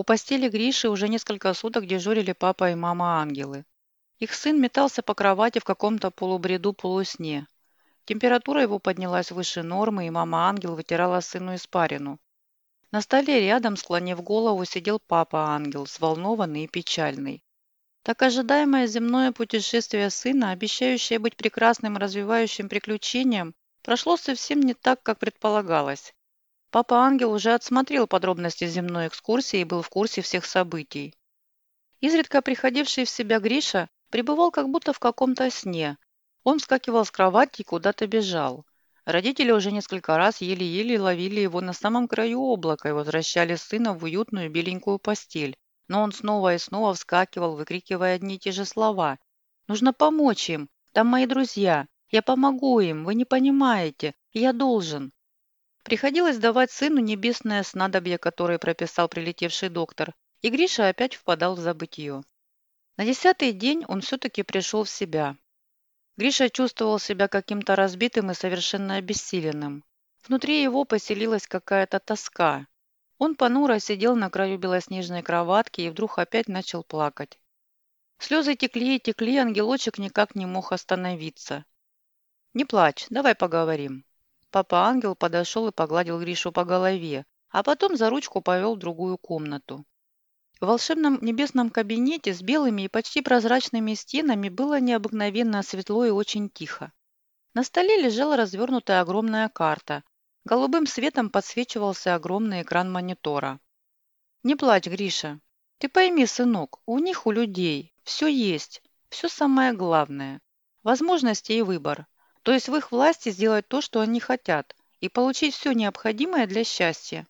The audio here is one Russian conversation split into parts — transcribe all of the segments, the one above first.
У постели Гриши уже несколько суток дежурили папа и мама-ангелы. Их сын метался по кровати в каком-то полубреду-полусне. Температура его поднялась выше нормы, и мама-ангел вытирала сыну испарину. На столе рядом, склонив голову, сидел папа-ангел, взволнованный и печальный. Так ожидаемое земное путешествие сына, обещающее быть прекрасным развивающим приключением, прошло совсем не так, как предполагалось. Папа-ангел уже отсмотрел подробности земной экскурсии и был в курсе всех событий. Изредка приходивший в себя Гриша пребывал как будто в каком-то сне. Он вскакивал с кровати и куда-то бежал. Родители уже несколько раз еле-еле ловили его на самом краю облака и возвращали сына в уютную беленькую постель. Но он снова и снова вскакивал, выкрикивая одни и те же слова. «Нужно помочь им! Там мои друзья! Я помогу им! Вы не понимаете! Я должен!» Приходилось давать сыну небесное снадобье, которое прописал прилетевший доктор, и Гриша опять впадал в забытье. На десятый день он все-таки пришел в себя. Гриша чувствовал себя каким-то разбитым и совершенно обессиленным. Внутри его поселилась какая-то тоска. Он понуро сидел на краю белоснежной кроватки и вдруг опять начал плакать. Слезы текли и текли, ангелочек никак не мог остановиться. «Не плачь, давай поговорим». Папа-ангел подошел и погладил Гришу по голове, а потом за ручку повел в другую комнату. В волшебном небесном кабинете с белыми и почти прозрачными стенами было необыкновенно светло и очень тихо. На столе лежала развернутая огромная карта. Голубым светом подсвечивался огромный экран монитора. «Не плачь, Гриша. Ты пойми, сынок, у них, у людей, все есть, все самое главное. Возможности и выбор. То есть в их власти сделать то, что они хотят, и получить все необходимое для счастья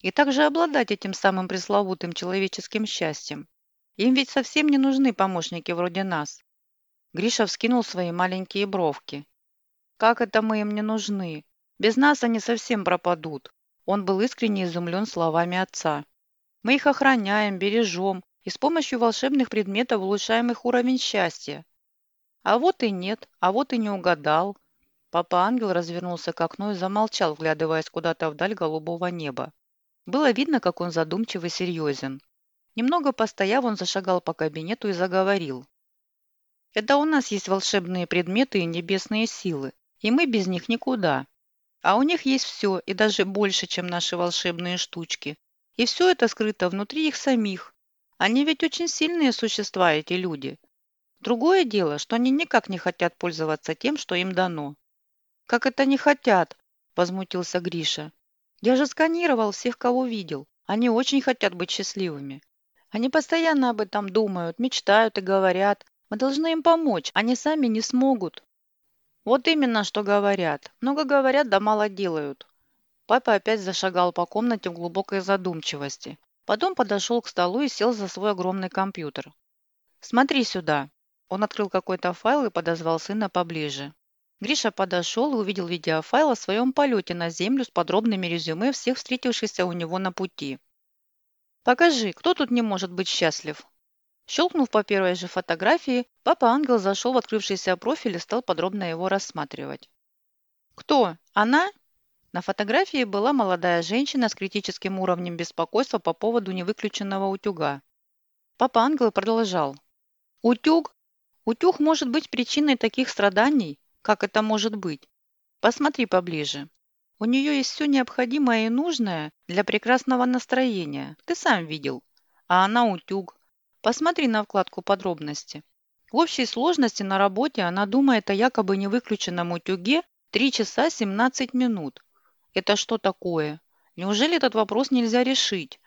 и также обладать этим самым пресловутым человеческим счастьем. Им ведь совсем не нужны помощники вроде нас. Гриша вскинул свои маленькие бровки. «Как это мы им не нужны? Без нас они совсем пропадут». Он был искренне изумлен словами отца. «Мы их охраняем, бережем и с помощью волшебных предметов улучшаем их уровень счастья». А вот и нет, а вот и не угадал. Папа-ангел развернулся к окну и замолчал, вглядываясь куда-то вдаль голубого неба. Было видно, как он задумчив и серьезен. Немного постояв, он зашагал по кабинету и заговорил. «Это у нас есть волшебные предметы и небесные силы, и мы без них никуда. А у них есть все, и даже больше, чем наши волшебные штучки. И все это скрыто внутри их самих. Они ведь очень сильные существа, эти люди. Другое дело, что они никак не хотят пользоваться тем, что им дано». «Как это не хотят?» – возмутился Гриша. Я же сканировал всех, кого видел. Они очень хотят быть счастливыми. Они постоянно об этом думают, мечтают и говорят. Мы должны им помочь, они сами не смогут. Вот именно, что говорят. Много говорят, да мало делают. Папа опять зашагал по комнате в глубокой задумчивости. Потом подошел к столу и сел за свой огромный компьютер. «Смотри сюда». Он открыл какой-то файл и подозвал сына поближе. Гриша подошел и увидел видеофайл о своем полете на Землю с подробными резюме всех встретившихся у него на пути. «Покажи, кто тут не может быть счастлив?» Щелкнув по первой же фотографии, папа-ангел зашел в открывшийся профиль и стал подробно его рассматривать. «Кто? Она?» На фотографии была молодая женщина с критическим уровнем беспокойства по поводу невыключенного утюга. Папа-ангел продолжал. «Утюг? Утюг может быть причиной таких страданий, как это может быть? Посмотри поближе. У нее есть все необходимое и нужное для прекрасного настроения. Ты сам видел. А она утюг. Посмотри на вкладку подробности. В общей сложности на работе она думает о якобы невыключенном утюге 3 часа 17 минут. Это что такое? Неужели этот вопрос нельзя решить?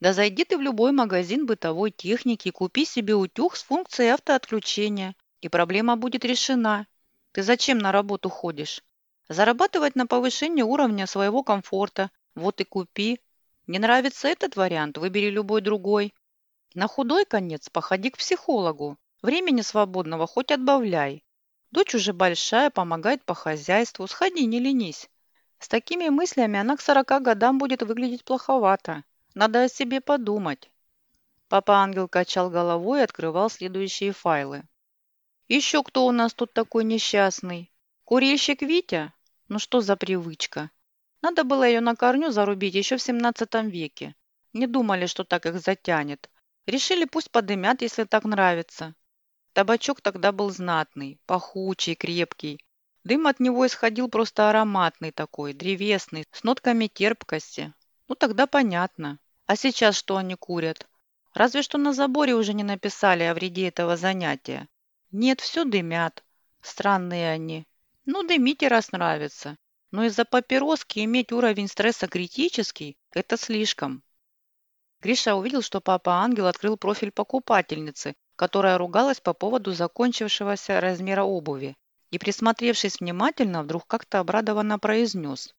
Да зайди ты в любой магазин бытовой техники и купи себе утюг с функцией автоотключения, и проблема будет решена. Ты зачем на работу ходишь? Зарабатывать на повышение уровня своего комфорта. Вот и купи. Не нравится этот вариант? Выбери любой другой. На худой конец походи к психологу. Времени свободного хоть отбавляй. Дочь уже большая, помогает по хозяйству. Сходи, не ленись. С такими мыслями она к сорока годам будет выглядеть плоховато. Надо о себе подумать. Папа-ангел качал головой и открывал следующие файлы. Еще кто у нас тут такой несчастный? Курильщик Витя? Ну что за привычка? Надо было ее на корню зарубить еще в 17 веке. Не думали, что так их затянет. Решили, пусть подымят, если так нравится. Табачок тогда был знатный, пахучий, крепкий. Дым от него исходил просто ароматный такой, древесный, с нотками терпкости. Ну тогда понятно. А сейчас что они курят? Разве что на заборе уже не написали о вреде этого занятия. Нет, все дымят. Странные они. Ну, дымите, раз нравится. Но из-за папироски иметь уровень стресса критический – это слишком. Гриша увидел, что папа-ангел открыл профиль покупательницы, которая ругалась по поводу закончившегося размера обуви. И, присмотревшись внимательно, вдруг как-то обрадованно произнес.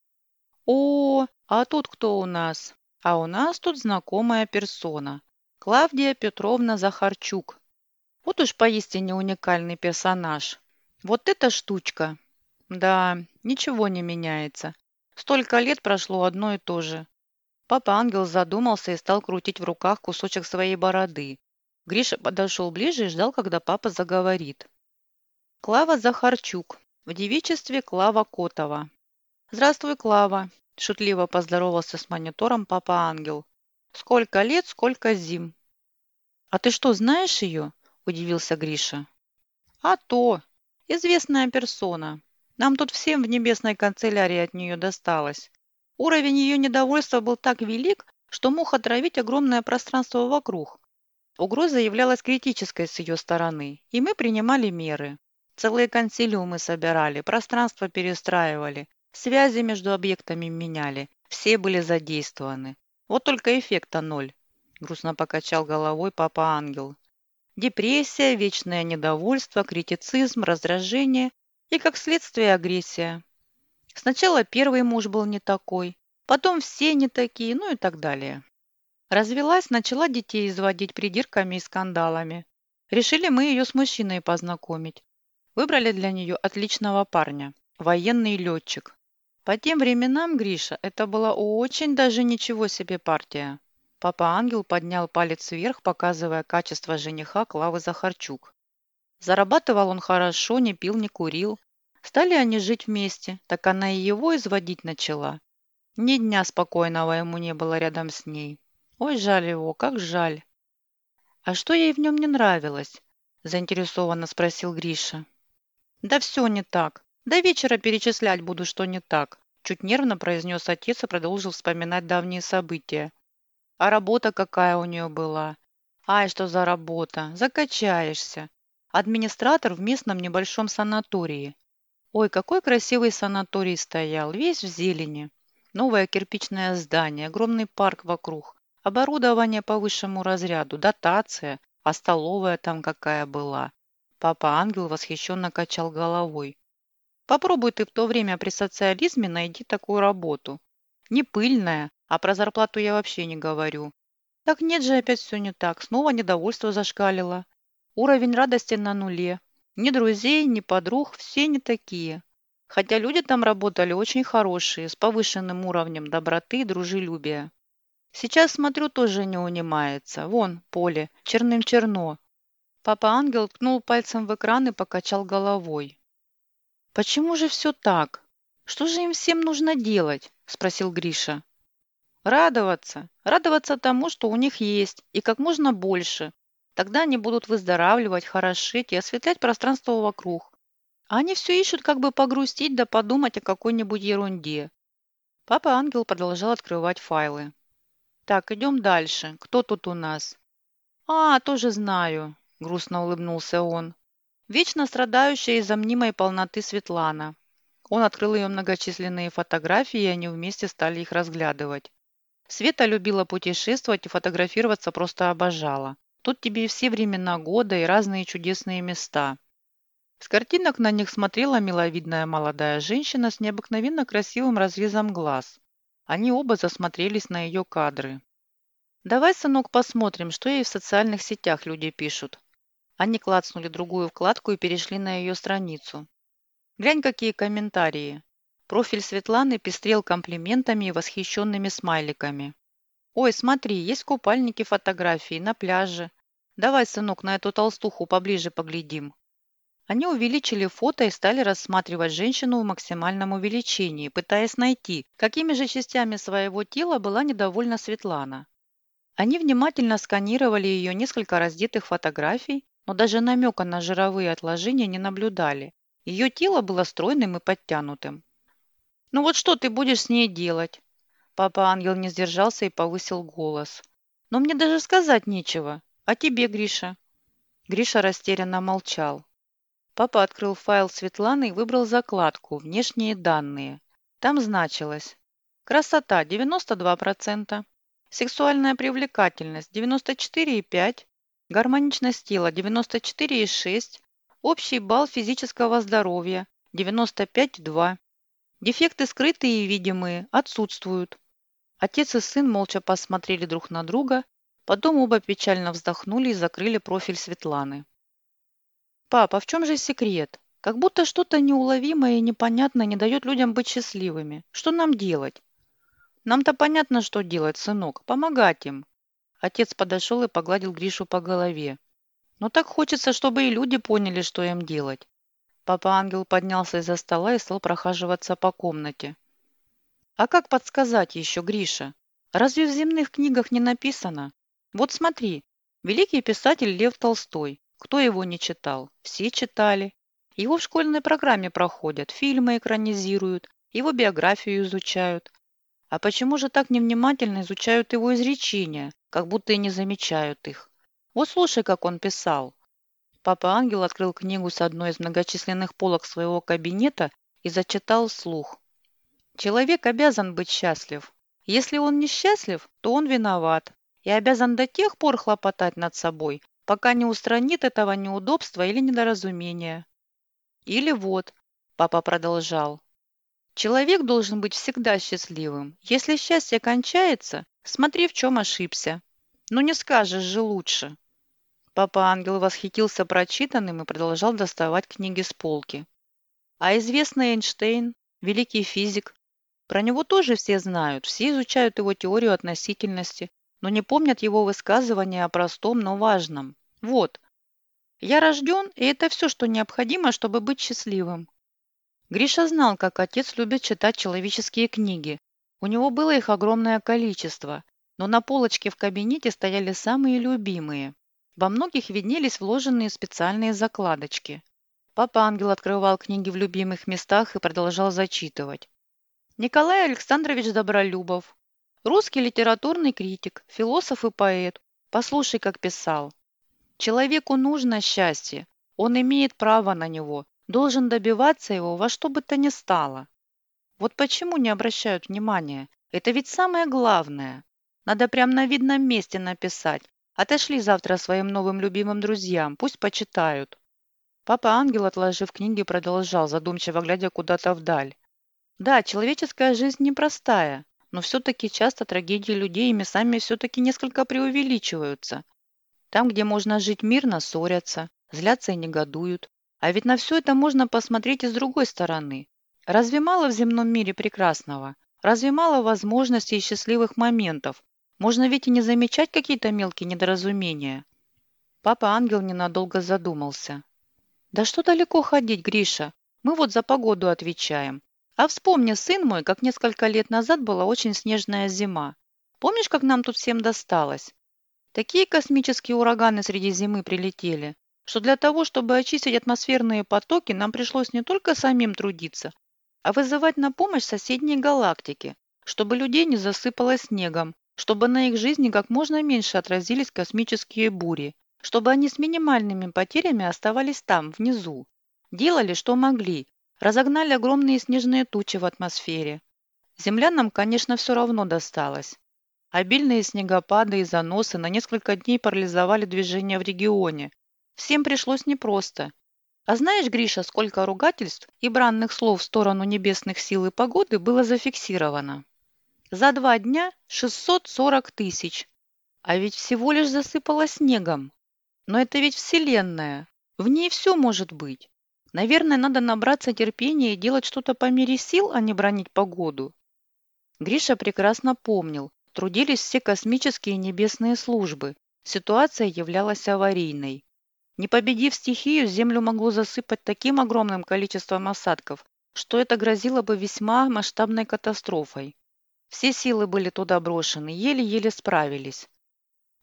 «О, а тут кто у нас? А у нас тут знакомая персона. Клавдия Петровна Захарчук. Вот уж поистине уникальный персонаж. Вот эта штучка. Да, ничего не меняется. Столько лет прошло одно и то же. Папа-ангел задумался и стал крутить в руках кусочек своей бороды. Гриша подошел ближе и ждал, когда папа заговорит. Клава Захарчук. В девичестве Клава Котова. «Здравствуй, Клава!» – шутливо поздоровался с монитором папа-ангел. «Сколько лет, сколько зим!» «А ты что, знаешь ее?» – удивился Гриша. «А то! Известная персона. Нам тут всем в небесной канцелярии от нее досталось. Уровень ее недовольства был так велик, что мог отравить огромное пространство вокруг. Угроза являлась критической с ее стороны, и мы принимали меры. Целые консилиумы собирали, пространство перестраивали, связи между объектами меняли, все были задействованы. Вот только эффекта ноль. Грустно покачал головой папа-ангел. Депрессия, вечное недовольство, критицизм, раздражение и, как следствие, агрессия. Сначала первый муж был не такой, потом все не такие, ну и так далее. Развелась, начала детей изводить придирками и скандалами. Решили мы ее с мужчиной познакомить. Выбрали для нее отличного парня, военный летчик. По тем временам, Гриша, это была очень даже ничего себе партия. Папа-ангел поднял палец вверх, показывая качество жениха Клавы Захарчук. Зарабатывал он хорошо, не пил, не курил. Стали они жить вместе, так она и его изводить начала. Ни дня спокойного ему не было рядом с ней. Ой, жаль его, как жаль. «А что ей в нем не нравилось?» – заинтересованно спросил Гриша. «Да все не так. До вечера перечислять буду, что не так», – чуть нервно произнес отец и продолжил вспоминать давние события. А работа какая у нее была? Ай, что за работа? Закачаешься. Администратор в местном небольшом санатории. Ой, какой красивый санаторий стоял, весь в зелени. Новое кирпичное здание, огромный парк вокруг. Оборудование по высшему разряду, дотация, а столовая там какая была. Папа-ангел восхищенно качал головой. Попробуй ты в то время при социализме найди такую работу. Не пыльная, а про зарплату я вообще не говорю. Так нет же, опять все не так. Снова недовольство зашкалило. Уровень радости на нуле. Ни друзей, ни подруг, все не такие. Хотя люди там работали очень хорошие, с повышенным уровнем доброты и дружелюбия. Сейчас, смотрю, тоже не унимается. Вон, поле, черным черно. Папа-ангел ткнул пальцем в экран и покачал головой. «Почему же все так? Что же им всем нужно делать?» – спросил Гриша. Радоваться. Радоваться тому, что у них есть, и как можно больше. Тогда они будут выздоравливать, хорошеть и осветлять пространство вокруг. А они все ищут, как бы погрустить да подумать о какой-нибудь ерунде. Папа-ангел продолжал открывать файлы. Так, идем дальше. Кто тут у нас? А, тоже знаю, грустно улыбнулся он. Вечно страдающая из-за мнимой полноты Светлана. Он открыл ее многочисленные фотографии, и они вместе стали их разглядывать. Света любила путешествовать и фотографироваться просто обожала. Тут тебе и все времена года, и разные чудесные места. С картинок на них смотрела миловидная молодая женщина с необыкновенно красивым разрезом глаз. Они оба засмотрелись на ее кадры. «Давай, сынок, посмотрим, что ей в социальных сетях люди пишут». Они клацнули другую вкладку и перешли на ее страницу. «Глянь, какие комментарии. Профиль Светланы пестрел комплиментами и восхищенными смайликами. «Ой, смотри, есть купальники фотографии на пляже. Давай, сынок, на эту толстуху поближе поглядим». Они увеличили фото и стали рассматривать женщину в максимальном увеличении, пытаясь найти, какими же частями своего тела была недовольна Светлана. Они внимательно сканировали ее несколько раздетых фотографий, но даже намека на жировые отложения не наблюдали. Ее тело было стройным и подтянутым. «Ну вот что ты будешь с ней делать?» Папа-ангел не сдержался и повысил голос. «Но мне даже сказать нечего. А тебе, Гриша?» Гриша растерянно молчал. Папа открыл файл Светланы и выбрал закладку «Внешние данные». Там значилось «Красота» – 92%, «Сексуальная привлекательность» – 94,5%, «Гармоничность тела» – 94,6%, «Общий балл физического здоровья» – 95,2%. Дефекты скрытые и видимые отсутствуют. Отец и сын молча посмотрели друг на друга, потом оба печально вздохнули и закрыли профиль Светланы. «Папа, в чем же секрет? Как будто что-то неуловимое и непонятное не дает людям быть счастливыми. Что нам делать?» «Нам-то понятно, что делать, сынок. Помогать им». Отец подошел и погладил Гришу по голове. «Но так хочется, чтобы и люди поняли, что им делать. Папа-ангел поднялся из-за стола и стал прохаживаться по комнате. «А как подсказать еще, Гриша? Разве в земных книгах не написано? Вот смотри, великий писатель Лев Толстой. Кто его не читал? Все читали. Его в школьной программе проходят, фильмы экранизируют, его биографию изучают. А почему же так невнимательно изучают его изречения, как будто и не замечают их? Вот слушай, как он писал. Папа-ангел открыл книгу с одной из многочисленных полок своего кабинета и зачитал вслух. Человек обязан быть счастлив. Если он несчастлив, то он виноват и обязан до тех пор хлопотать над собой, пока не устранит этого неудобства или недоразумения. Или вот, папа продолжал, человек должен быть всегда счастливым. Если счастье кончается, смотри, в чем ошибся. Но не скажешь же лучше. Папа-ангел восхитился прочитанным и продолжал доставать книги с полки. А известный Эйнштейн, великий физик, про него тоже все знают, все изучают его теорию относительности, но не помнят его высказывания о простом, но важном. Вот. Я рожден, и это все, что необходимо, чтобы быть счастливым. Гриша знал, как отец любит читать человеческие книги. У него было их огромное количество, но на полочке в кабинете стояли самые любимые. Во многих виднелись вложенные специальные закладочки. Папа-ангел открывал книги в любимых местах и продолжал зачитывать. Николай Александрович Добролюбов. Русский литературный критик, философ и поэт. Послушай, как писал. Человеку нужно счастье. Он имеет право на него, должен добиваться его во что бы то ни стало. Вот почему не обращают внимания? Это ведь самое главное. Надо прямо на видном месте написать, Отошли завтра своим новым любимым друзьям, пусть почитают. Папа-ангел, отложив книги, продолжал, задумчиво глядя куда-то вдаль. Да, человеческая жизнь непростая, но все-таки часто трагедии людей ими сами все-таки несколько преувеличиваются. Там, где можно жить мирно, ссорятся, злятся и негодуют. А ведь на все это можно посмотреть и с другой стороны. Разве мало в земном мире прекрасного? Разве мало возможностей и счастливых моментов, можно ведь и не замечать какие-то мелкие недоразумения. Папа-ангел ненадолго задумался. «Да что далеко ходить, Гриша? Мы вот за погоду отвечаем. А вспомни, сын мой, как несколько лет назад была очень снежная зима. Помнишь, как нам тут всем досталось? Такие космические ураганы среди зимы прилетели, что для того, чтобы очистить атмосферные потоки, нам пришлось не только самим трудиться, а вызывать на помощь соседние галактики, чтобы людей не засыпало снегом, чтобы на их жизни как можно меньше отразились космические бури, чтобы они с минимальными потерями оставались там, внизу. Делали, что могли, разогнали огромные снежные тучи в атмосфере. Землянам, конечно, все равно досталось. Обильные снегопады и заносы на несколько дней парализовали движение в регионе. Всем пришлось непросто. А знаешь, Гриша, сколько ругательств и бранных слов в сторону небесных сил и погоды было зафиксировано? За два дня 640 тысяч. А ведь всего лишь засыпало снегом. Но это ведь Вселенная. В ней все может быть. Наверное, надо набраться терпения и делать что-то по мере сил, а не бронить погоду. Гриша прекрасно помнил. Трудились все космические и небесные службы. Ситуация являлась аварийной. Не победив стихию, Землю могло засыпать таким огромным количеством осадков, что это грозило бы весьма масштабной катастрофой. Все силы были туда брошены, еле-еле справились.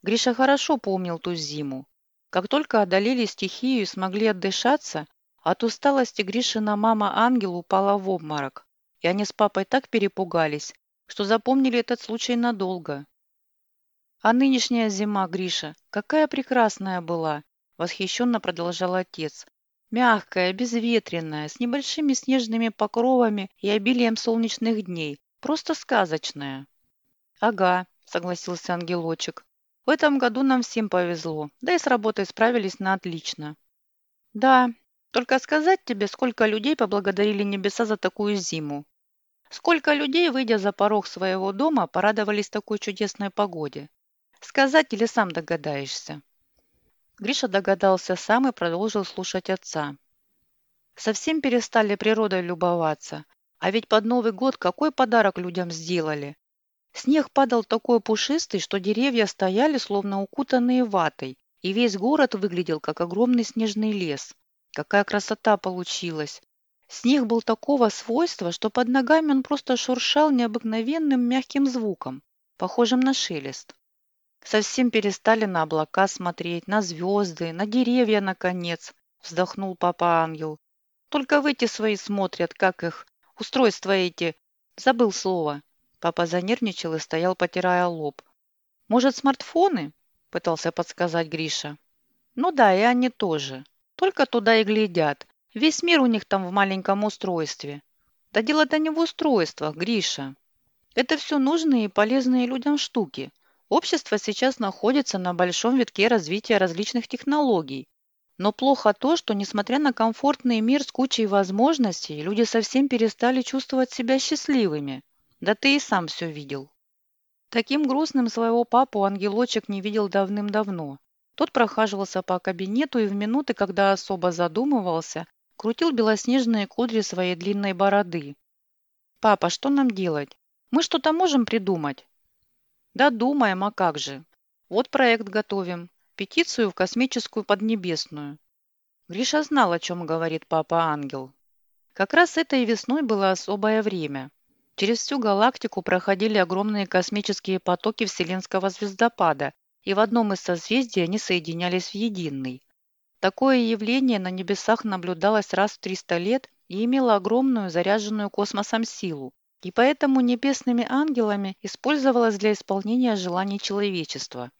Гриша хорошо помнил ту зиму. Как только одолели стихию и смогли отдышаться, от усталости Гришина мама-ангел упала в обморок, и они с папой так перепугались, что запомнили этот случай надолго. «А нынешняя зима, Гриша, какая прекрасная была!» – восхищенно продолжал отец. «Мягкая, безветренная, с небольшими снежными покровами и обилием солнечных дней. Просто сказочная». «Ага», – согласился ангелочек. «В этом году нам всем повезло, да и с работой справились на отлично». «Да, только сказать тебе, сколько людей поблагодарили небеса за такую зиму. Сколько людей, выйдя за порог своего дома, порадовались такой чудесной погоде. Сказать или сам догадаешься?» Гриша догадался сам и продолжил слушать отца. Совсем перестали природой любоваться. А ведь под Новый год какой подарок людям сделали? Снег падал такой пушистый, что деревья стояли, словно укутанные ватой, и весь город выглядел, как огромный снежный лес. Какая красота получилась! Снег был такого свойства, что под ногами он просто шуршал необыкновенным мягким звуком, похожим на шелест. Совсем перестали на облака смотреть, на звезды, на деревья, наконец, вздохнул папа-ангел. Только в эти свои смотрят, как их, устройства эти. Забыл слово. Папа занервничал и стоял, потирая лоб. Может, смартфоны? Пытался подсказать Гриша. Ну да, и они тоже. Только туда и глядят. Весь мир у них там в маленьком устройстве. Да дело-то не в устройствах, Гриша. Это все нужные и полезные людям штуки. Общество сейчас находится на большом витке развития различных технологий. Но плохо то, что, несмотря на комфортный мир с кучей возможностей, люди совсем перестали чувствовать себя счастливыми. Да ты и сам все видел. Таким грустным своего папу ангелочек не видел давным-давно. Тот прохаживался по кабинету и в минуты, когда особо задумывался, крутил белоснежные кудри своей длинной бороды. «Папа, что нам делать? Мы что-то можем придумать?» Да думаем, а как же. Вот проект готовим. Петицию в космическую поднебесную. Гриша знал, о чем говорит папа-ангел. Как раз этой весной было особое время. Через всю галактику проходили огромные космические потоки вселенского звездопада, и в одном из созвездий они соединялись в единый. Такое явление на небесах наблюдалось раз в 300 лет и имело огромную заряженную космосом силу и поэтому небесными ангелами использовалась для исполнения желаний человечества.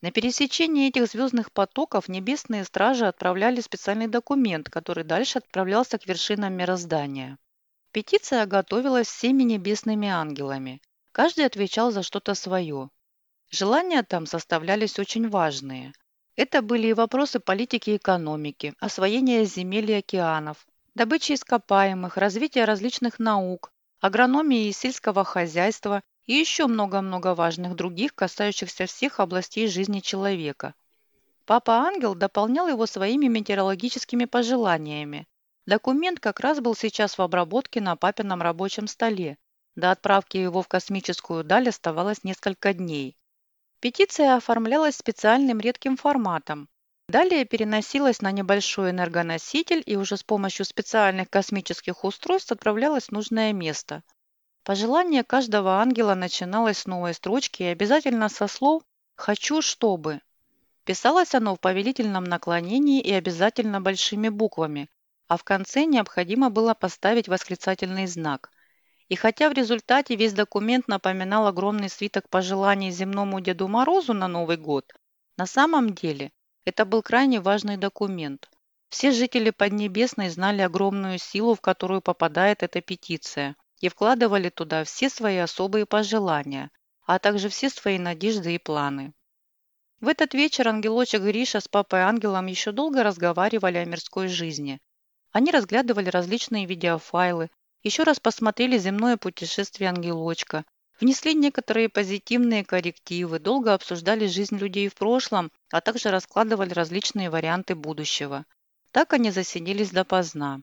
На пересечении этих звездных потоков небесные стражи отправляли специальный документ, который дальше отправлялся к вершинам мироздания. Петиция готовилась всеми небесными ангелами. Каждый отвечал за что-то свое. Желания там составлялись очень важные. Это были и вопросы политики и экономики, освоения земель и океанов, добычи ископаемых, развития различных наук, агрономии и сельского хозяйства и еще много-много важных других, касающихся всех областей жизни человека. Папа-ангел дополнял его своими метеорологическими пожеланиями. Документ как раз был сейчас в обработке на папином рабочем столе. До отправки его в космическую даль оставалось несколько дней. Петиция оформлялась специальным редким форматом. Далее переносилась на небольшой энергоноситель и уже с помощью специальных космических устройств отправлялась в нужное место. Пожелание каждого ангела начиналось с новой строчки и обязательно со слов «хочу, чтобы». Писалось оно в повелительном наклонении и обязательно большими буквами, а в конце необходимо было поставить восклицательный знак. И хотя в результате весь документ напоминал огромный свиток пожеланий земному Деду Морозу на Новый год, на самом деле это был крайне важный документ. Все жители Поднебесной знали огромную силу, в которую попадает эта петиция, и вкладывали туда все свои особые пожелания, а также все свои надежды и планы. В этот вечер ангелочек Гриша с папой-ангелом еще долго разговаривали о мирской жизни. Они разглядывали различные видеофайлы, еще раз посмотрели земное путешествие ангелочка, Внесли некоторые позитивные коррективы, долго обсуждали жизнь людей в прошлом, а также раскладывали различные варианты будущего. Так они засиделись допоздна.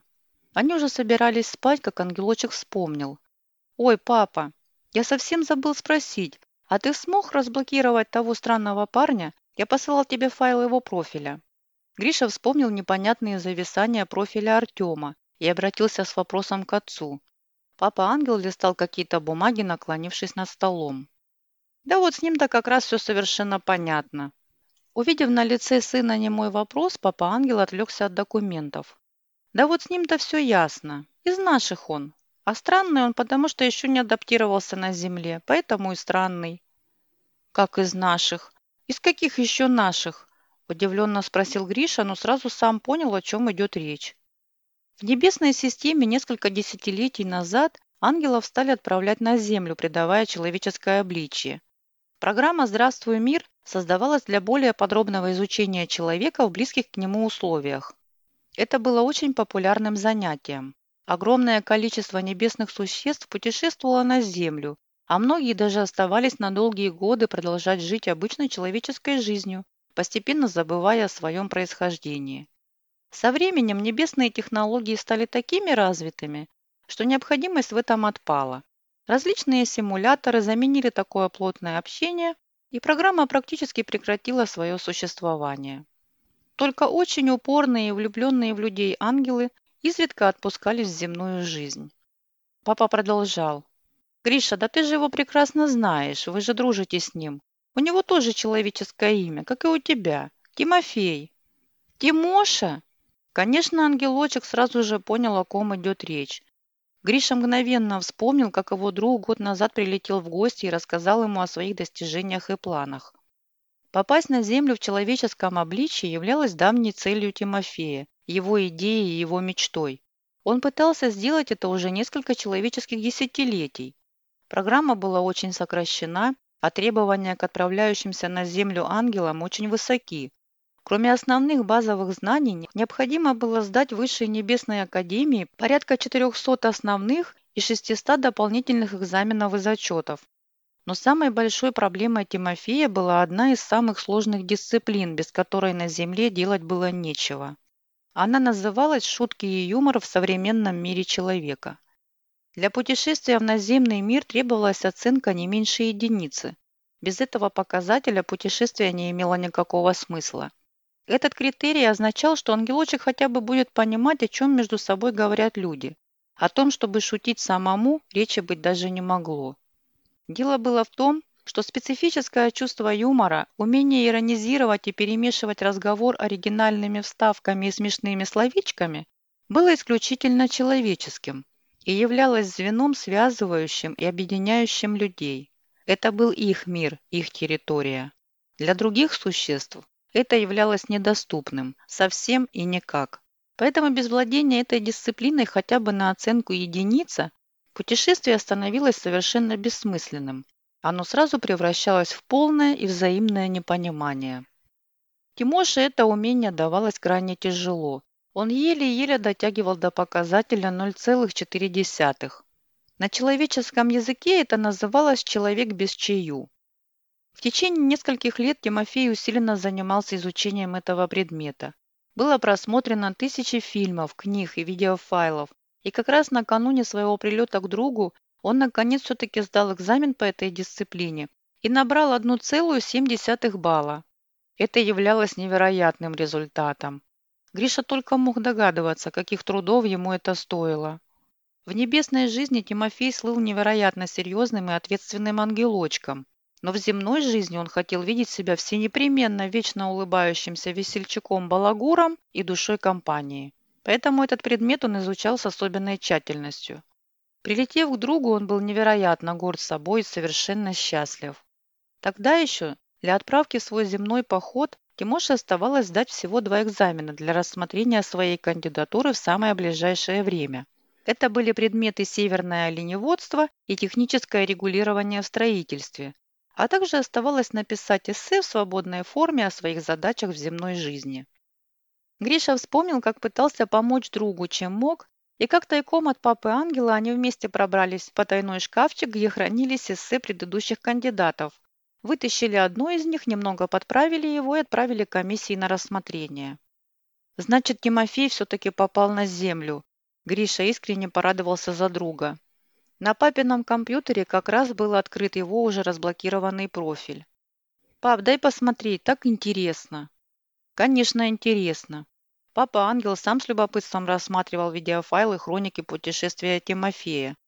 Они уже собирались спать, как ангелочек вспомнил. «Ой, папа, я совсем забыл спросить, а ты смог разблокировать того странного парня? Я посылал тебе файл его профиля». Гриша вспомнил непонятные зависания профиля Артема и обратился с вопросом к отцу. Папа-ангел листал какие-то бумаги, наклонившись над столом. Да вот с ним-то как раз все совершенно понятно. Увидев на лице сына немой вопрос, папа ангел отвлекся от документов. Да вот с ним-то все ясно. Из наших он. А странный он, потому что еще не адаптировался на земле, поэтому и странный. Как из наших? Из каких еще наших? Удивленно спросил Гриша, но сразу сам понял, о чем идет речь. В небесной системе несколько десятилетий назад ангелов стали отправлять на Землю, придавая человеческое обличие. Программа «Здравствуй, мир» создавалась для более подробного изучения человека в близких к нему условиях. Это было очень популярным занятием. Огромное количество небесных существ путешествовало на Землю, а многие даже оставались на долгие годы продолжать жить обычной человеческой жизнью, постепенно забывая о своем происхождении. Со временем небесные технологии стали такими развитыми, что необходимость в этом отпала. Различные симуляторы заменили такое плотное общение, и программа практически прекратила свое существование. Только очень упорные и влюбленные в людей ангелы изредка отпускались в земную жизнь. Папа продолжал. «Гриша, да ты же его прекрасно знаешь, вы же дружите с ним. У него тоже человеческое имя, как и у тебя. Тимофей». «Тимоша?» Конечно, ангелочек сразу же понял, о ком идет речь. Гриша мгновенно вспомнил, как его друг год назад прилетел в гости и рассказал ему о своих достижениях и планах. Попасть на Землю в человеческом обличии являлось давней целью Тимофея, его идеей и его мечтой. Он пытался сделать это уже несколько человеческих десятилетий. Программа была очень сокращена, а требования к отправляющимся на Землю ангелам очень высоки, Кроме основных базовых знаний, необходимо было сдать Высшей Небесной Академии порядка 400 основных и 600 дополнительных экзаменов и зачетов. Но самой большой проблемой Тимофея была одна из самых сложных дисциплин, без которой на Земле делать было нечего. Она называлась «Шутки и юмор в современном мире человека». Для путешествия в наземный мир требовалась оценка не меньше единицы. Без этого показателя путешествие не имело никакого смысла. Этот критерий означал, что ангелочек хотя бы будет понимать, о чем между собой говорят люди. О том, чтобы шутить самому, речи быть даже не могло. Дело было в том, что специфическое чувство юмора, умение иронизировать и перемешивать разговор оригинальными вставками и смешными словечками было исключительно человеческим и являлось звеном, связывающим и объединяющим людей. Это был их мир, их территория. Для других существ это являлось недоступным, совсем и никак. Поэтому без владения этой дисциплиной хотя бы на оценку единица путешествие становилось совершенно бессмысленным. Оно сразу превращалось в полное и взаимное непонимание. Тимоше это умение давалось крайне тяжело. Он еле-еле дотягивал до показателя 0,4. На человеческом языке это называлось «человек без чаю». В течение нескольких лет Тимофей усиленно занимался изучением этого предмета. Было просмотрено тысячи фильмов, книг и видеофайлов, и как раз накануне своего прилета к другу он наконец все-таки сдал экзамен по этой дисциплине и набрал 1,7 балла. Это являлось невероятным результатом. Гриша только мог догадываться, каких трудов ему это стоило. В небесной жизни Тимофей слыл невероятно серьезным и ответственным ангелочком, но в земной жизни он хотел видеть себя всенепременно вечно улыбающимся весельчаком-балагуром и душой компании. Поэтому этот предмет он изучал с особенной тщательностью. Прилетев к другу, он был невероятно горд собой и совершенно счастлив. Тогда еще для отправки в свой земной поход Тимоше оставалось сдать всего два экзамена для рассмотрения своей кандидатуры в самое ближайшее время. Это были предметы северное оленеводство и техническое регулирование в строительстве, а также оставалось написать эссе в свободной форме о своих задачах в земной жизни. Гриша вспомнил, как пытался помочь другу, чем мог, и как тайком от папы Ангела они вместе пробрались в потайной шкафчик, где хранились эссе предыдущих кандидатов. Вытащили одно из них, немного подправили его и отправили комиссии на рассмотрение. Значит, Тимофей все-таки попал на землю. Гриша искренне порадовался за друга. На папином компьютере как раз был открыт его уже разблокированный профиль. «Пап, дай посмотреть, так интересно». «Конечно, интересно». Папа Ангел сам с любопытством рассматривал видеофайлы хроники путешествия Тимофея.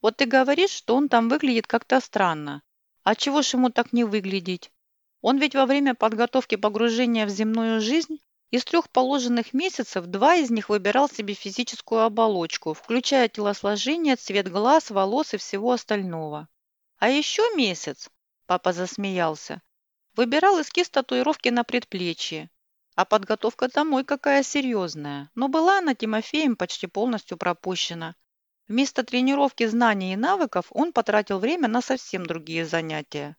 «Вот ты говоришь, что он там выглядит как-то странно. А чего ж ему так не выглядеть? Он ведь во время подготовки погружения в земную жизнь из трех положенных месяцев два из них выбирал себе физическую оболочку, включая телосложение, цвет глаз, волос и всего остального. А еще месяц, папа засмеялся, выбирал эскиз татуировки на предплечье. А подготовка домой какая серьезная. Но была она Тимофеем почти полностью пропущена. Вместо тренировки знаний и навыков он потратил время на совсем другие занятия.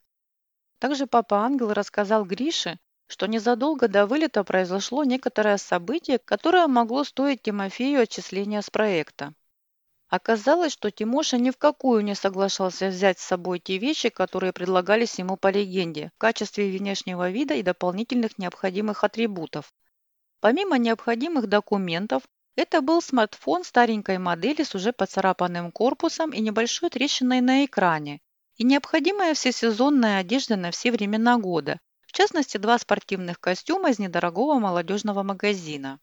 Также папа Ангел рассказал Грише, что незадолго до вылета произошло некоторое событие, которое могло стоить Тимофею отчисления с проекта. Оказалось, что Тимоша ни в какую не соглашался взять с собой те вещи, которые предлагались ему по легенде, в качестве внешнего вида и дополнительных необходимых атрибутов. Помимо необходимых документов, это был смартфон старенькой модели с уже поцарапанным корпусом и небольшой трещиной на экране, и необходимая всесезонная одежда на все времена года, в частности, два спортивных костюма из недорогого молодежного магазина.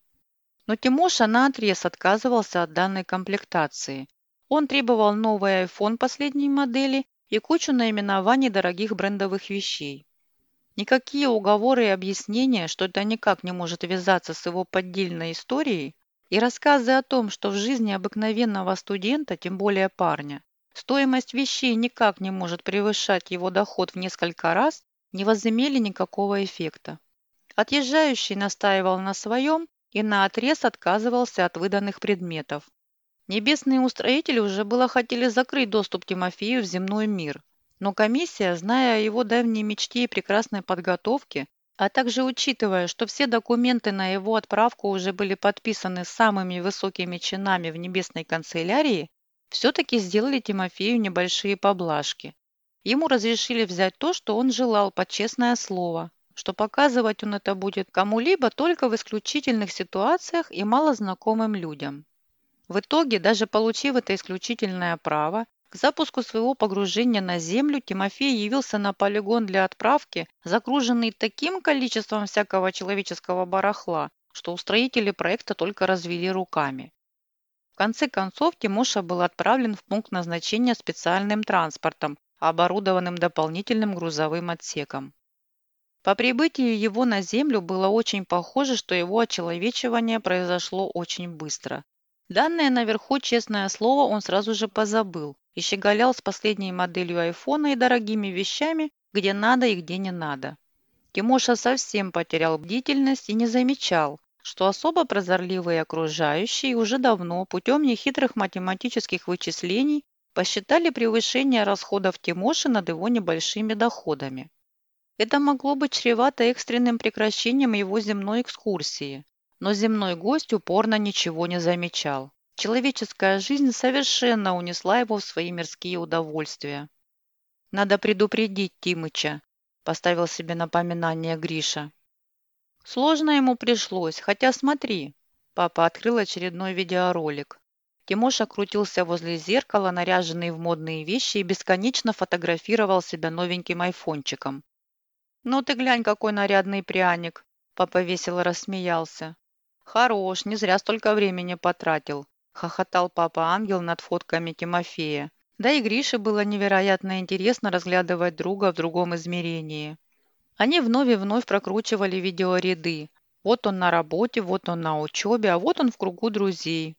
Но Тимоша наотрез отказывался от данной комплектации. Он требовал новый iPhone последней модели и кучу наименований дорогих брендовых вещей. Никакие уговоры и объяснения, что это никак не может вязаться с его поддельной историей, и рассказы о том, что в жизни обыкновенного студента, тем более парня, Стоимость вещей никак не может превышать его доход в несколько раз, не возымели никакого эффекта. Отъезжающий настаивал на своем и наотрез отказывался от выданных предметов. Небесные устроители уже было хотели закрыть доступ Тимофею в земной мир, но комиссия, зная о его давней мечте и прекрасной подготовке, а также учитывая, что все документы на его отправку уже были подписаны самыми высокими чинами в небесной канцелярии, все-таки сделали Тимофею небольшие поблажки. Ему разрешили взять то, что он желал, под честное слово, что показывать он это будет кому-либо только в исключительных ситуациях и малознакомым людям. В итоге, даже получив это исключительное право, к запуску своего погружения на Землю Тимофей явился на полигон для отправки, загруженный таким количеством всякого человеческого барахла, что устроители проекта только развели руками конце концов Тимоша был отправлен в пункт назначения специальным транспортом, оборудованным дополнительным грузовым отсеком. По прибытии его на Землю было очень похоже, что его очеловечивание произошло очень быстро. Данное наверху честное слово он сразу же позабыл и щеголял с последней моделью айфона и дорогими вещами, где надо и где не надо. Тимоша совсем потерял бдительность и не замечал, что особо прозорливые окружающие уже давно путем нехитрых математических вычислений посчитали превышение расходов Тимоши над его небольшими доходами. Это могло быть чревато экстренным прекращением его земной экскурсии, но земной гость упорно ничего не замечал. Человеческая жизнь совершенно унесла его в свои мирские удовольствия. «Надо предупредить Тимыча», – поставил себе напоминание Гриша. Сложно ему пришлось, хотя смотри. Папа открыл очередной видеоролик. Тимоша крутился возле зеркала, наряженный в модные вещи, и бесконечно фотографировал себя новеньким айфончиком. «Ну ты глянь, какой нарядный пряник!» Папа весело рассмеялся. «Хорош, не зря столько времени потратил», – хохотал папа-ангел над фотками Тимофея. Да и Грише было невероятно интересно разглядывать друга в другом измерении. Они вновь и вновь прокручивали видеоряды. Вот он на работе, вот он на учебе, а вот он в кругу друзей.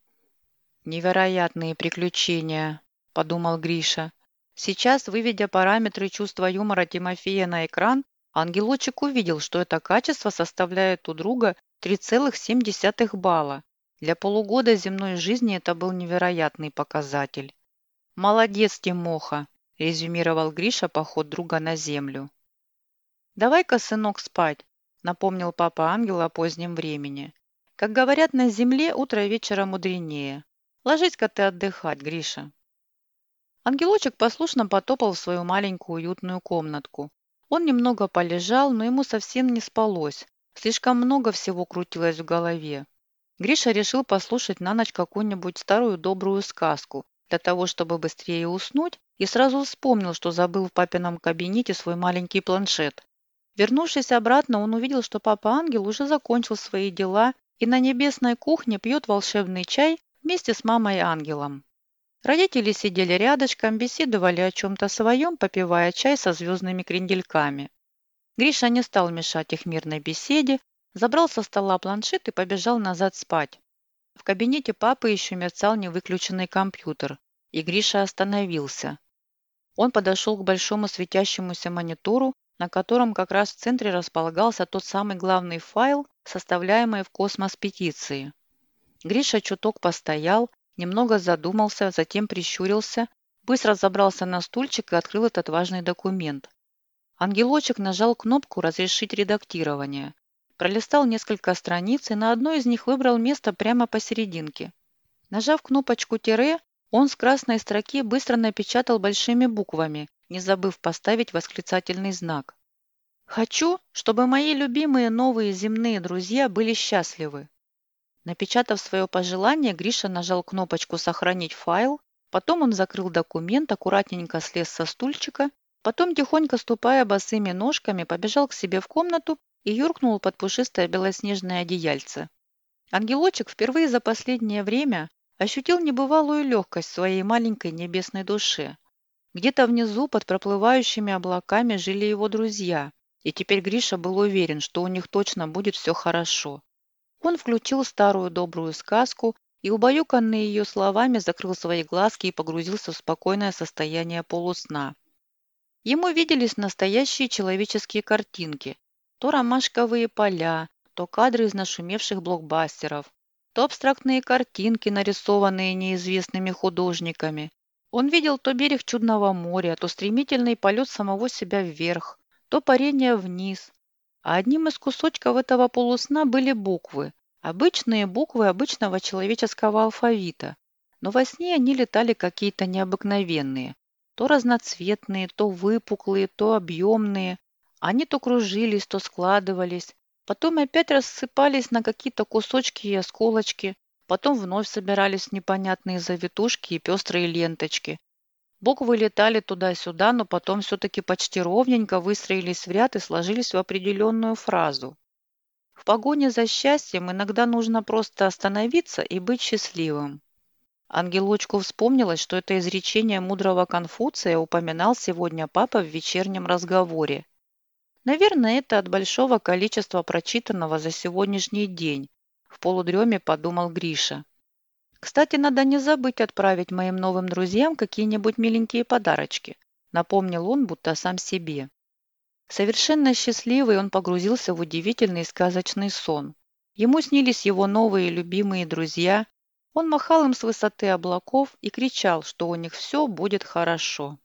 «Невероятные приключения», – подумал Гриша. Сейчас, выведя параметры чувства юмора Тимофея на экран, ангелочек увидел, что это качество составляет у друга 3,7 балла. Для полугода земной жизни это был невероятный показатель. «Молодец, Тимоха», – резюмировал Гриша поход друга на землю. «Давай-ка, сынок, спать», – напомнил папа ангел о позднем времени. «Как говорят на земле, утро вечера мудренее. Ложись-ка ты отдыхать, Гриша». Ангелочек послушно потопал в свою маленькую уютную комнатку. Он немного полежал, но ему совсем не спалось. Слишком много всего крутилось в голове. Гриша решил послушать на ночь какую-нибудь старую добрую сказку, для того, чтобы быстрее уснуть, и сразу вспомнил, что забыл в папином кабинете свой маленький планшет. Вернувшись обратно, он увидел, что папа-ангел уже закончил свои дела и на небесной кухне пьет волшебный чай вместе с мамой-ангелом. Родители сидели рядышком, беседовали о чем-то своем, попивая чай со звездными крендельками. Гриша не стал мешать их мирной беседе, забрал со стола планшет и побежал назад спать. В кабинете папы еще мерцал невыключенный компьютер, и Гриша остановился. Он подошел к большому светящемуся монитору, на котором как раз в центре располагался тот самый главный файл, составляемый в космос петиции. Гриша чуток постоял, немного задумался, затем прищурился, быстро забрался на стульчик и открыл этот важный документ. Ангелочек нажал кнопку «Разрешить редактирование». Пролистал несколько страниц и на одной из них выбрал место прямо посерединке. Нажав кнопочку «тире», он с красной строки быстро напечатал большими буквами, не забыв поставить восклицательный знак. «Хочу, чтобы мои любимые новые земные друзья были счастливы». Напечатав свое пожелание, Гриша нажал кнопочку «Сохранить файл», потом он закрыл документ, аккуратненько слез со стульчика, потом, тихонько ступая босыми ножками, побежал к себе в комнату и юркнул под пушистое белоснежное одеяльце. Ангелочек впервые за последнее время ощутил небывалую легкость своей маленькой небесной душе. Где-то внизу, под проплывающими облаками, жили его друзья, и теперь Гриша был уверен, что у них точно будет все хорошо. Он включил старую добрую сказку и, убаюканный ее словами, закрыл свои глазки и погрузился в спокойное состояние полусна. Ему виделись настоящие человеческие картинки, то ромашковые поля, то кадры из нашумевших блокбастеров, то абстрактные картинки, нарисованные неизвестными художниками. Он видел то берег чудного моря, то стремительный полет самого себя вверх, то парение вниз. А одним из кусочков этого полусна были буквы. Обычные буквы обычного человеческого алфавита. Но во сне они летали какие-то необыкновенные. То разноцветные, то выпуклые, то объемные. Они то кружились, то складывались, Потом опять рассыпались на какие-то кусочки и осколочки, потом вновь собирались непонятные завитушки и пестрые ленточки. Буквы летали туда-сюда, но потом все-таки почти ровненько выстроились в ряд и сложились в определенную фразу. В погоне за счастьем иногда нужно просто остановиться и быть счастливым. Ангелочку вспомнилось, что это изречение мудрого Конфуция упоминал сегодня папа в вечернем разговоре. Наверное, это от большого количества прочитанного за сегодняшний день, в полудреме подумал Гриша. Кстати, надо не забыть отправить моим новым друзьям какие-нибудь миленькие подарочки, напомнил он, будто сам себе. Совершенно счастливый он погрузился в удивительный сказочный сон. Ему снились его новые любимые друзья. Он махал им с высоты облаков и кричал, что у них все будет хорошо.